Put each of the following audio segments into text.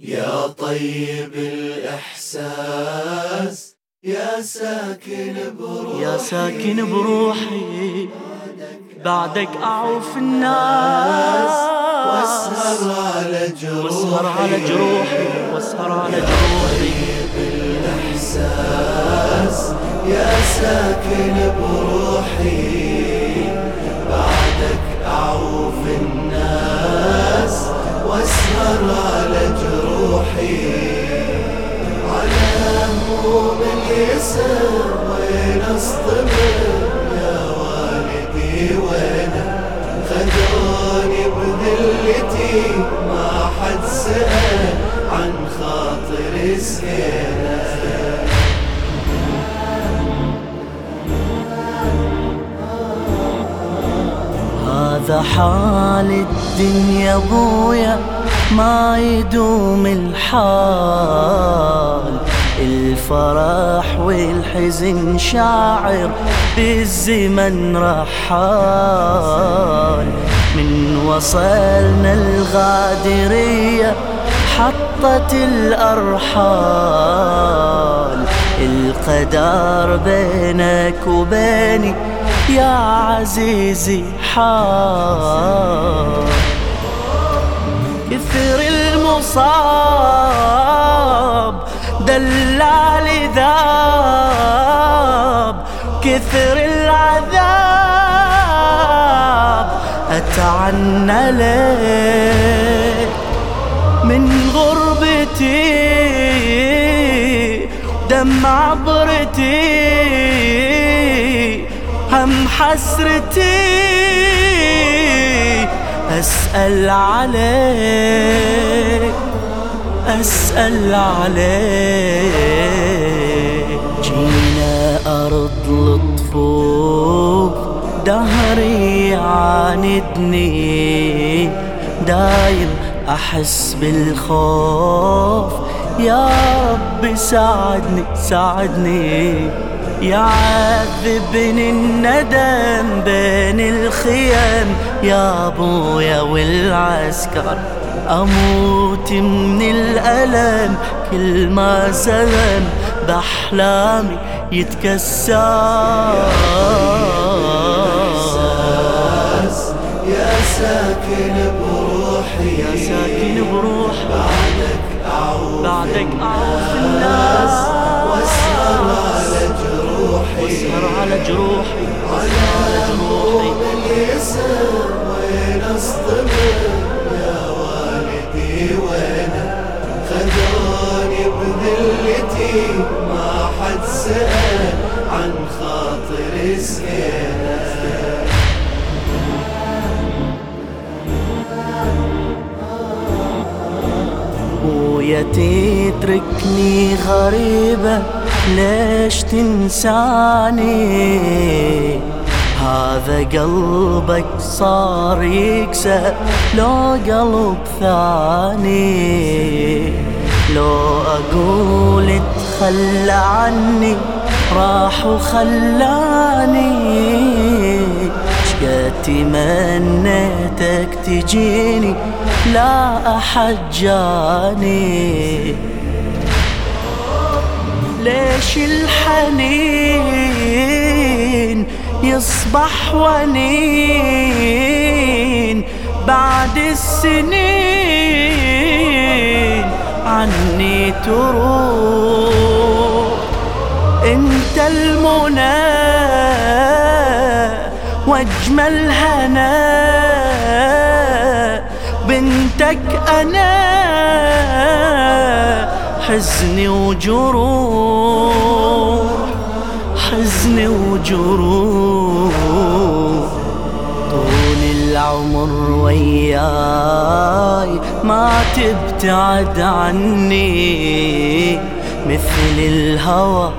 يا طيب الإحساس يا ساكن بروحي. يا ساكن بروحي بعدك أعوف الناس. وأسهر على جروحي وأسهر على جروحي. وأسهر على جروحي. يا ساكن بروحي. بعدك أعوف الناس. واسهر على جروحي. على هموم اليسر وين اصطبر يا والدي؟ وين؟ خذوني بذلتي ما حد سأل عن خاطري سكينه هذا حال الدنيا بويا ما يدوم الحال الفرح والحزن شاعر بالزمن رحال. من وصلنا الغادرية حطت الأرحال. القدر بينك وبيني يا عزيزي حال. كثر المصاب دلالي ذاب كثر العذاب. أتعنى لك من غربتي دم عبرتي هم حسرتي. أسأل عليك أسأل عليك. جينا أرض لطفوف دهري عاندني. دايم أحس بالخوف. يا رب ساعدني ساعدني. يعذبني الندم بين الخيام. يا أبويا والعسكر أموت من الألم. كل ما سلم بأحلامي يتكسر. يا ساكن بروحي يا ساكن بروحي. بذلتي ما حد سأل عن خاطري سكينه ويا تتركني غريبة ليش تنساني؟ هذا قلبك صار يكسى لو قلب ثاني. لو أقول تخلى عني راح وخلاني شقد تمنيتك تجيني لا أحد جاني. ليش الحنين يصبح ونين؟ بعد السنين عني تروح. انت المنى واجمل هنا بنتك أنا حزني وجروح. حزني وجروح. طول العمر وياي ما تبتعد عني مثل الهوى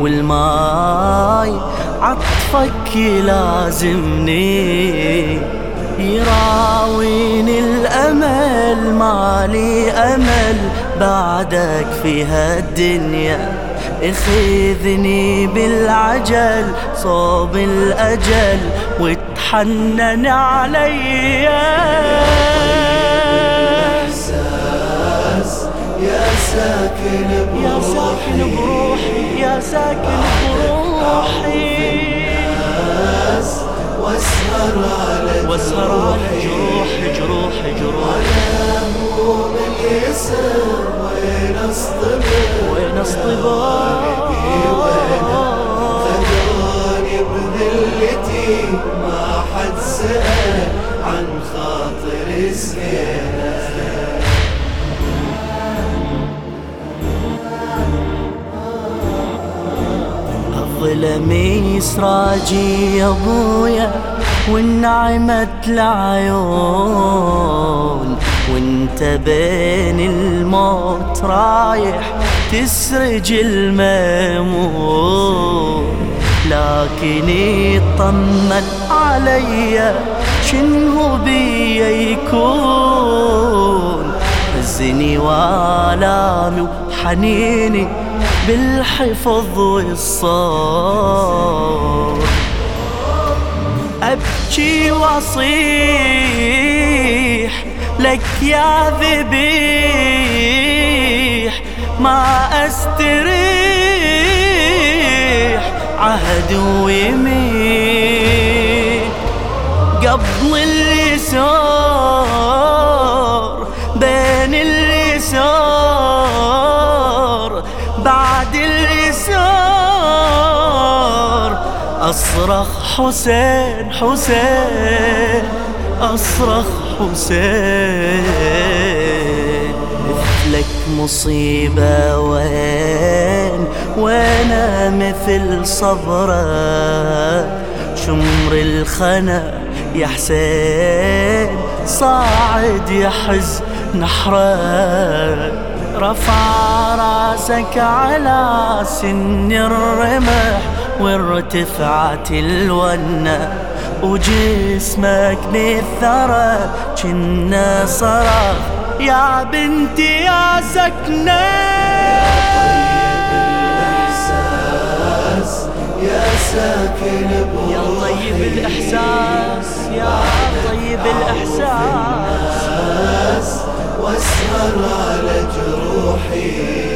والماي. عطفك يلازمني يراويني الأمل. مالي أمل بعدك في هالدنيا. اخذني بالعجل صوب الأجل وتحنن عليا يا ساكن بروحي. يا ساكن بروحي. واسهر على واسهر على جروحي. جروحي جروحي هموم اليسر وين اصطبر وين اصطبار خذوني بذلتي ما حد سأل عن خاطر سكينة الظلم سراجي يا ابويا وانعمت العيون وانت بين الموت رايح تسرج الميمون لكن يطمن عليا شنو بيا يكون؟ حزني والامي وحنيني بالحفظ والصور أبكي وأصيح لك يا ذبيح ما أستريح عهد ويمين. قبل اليسار بعد أصرخ حسين حسين أصرخ حسين. مثلك مصيبة وين؟ وأنا مثل صبرك شمر الخنا يا حسين صاعد يحز نحرك رفع راسك على سن الرمح وارتفعت الونة وجسمك بالثرى كنا صرخ يا بنتي يا الإحساس يا ساكن يا طيب الإحساس يا طيب الإحساس. واسهر على جروحي.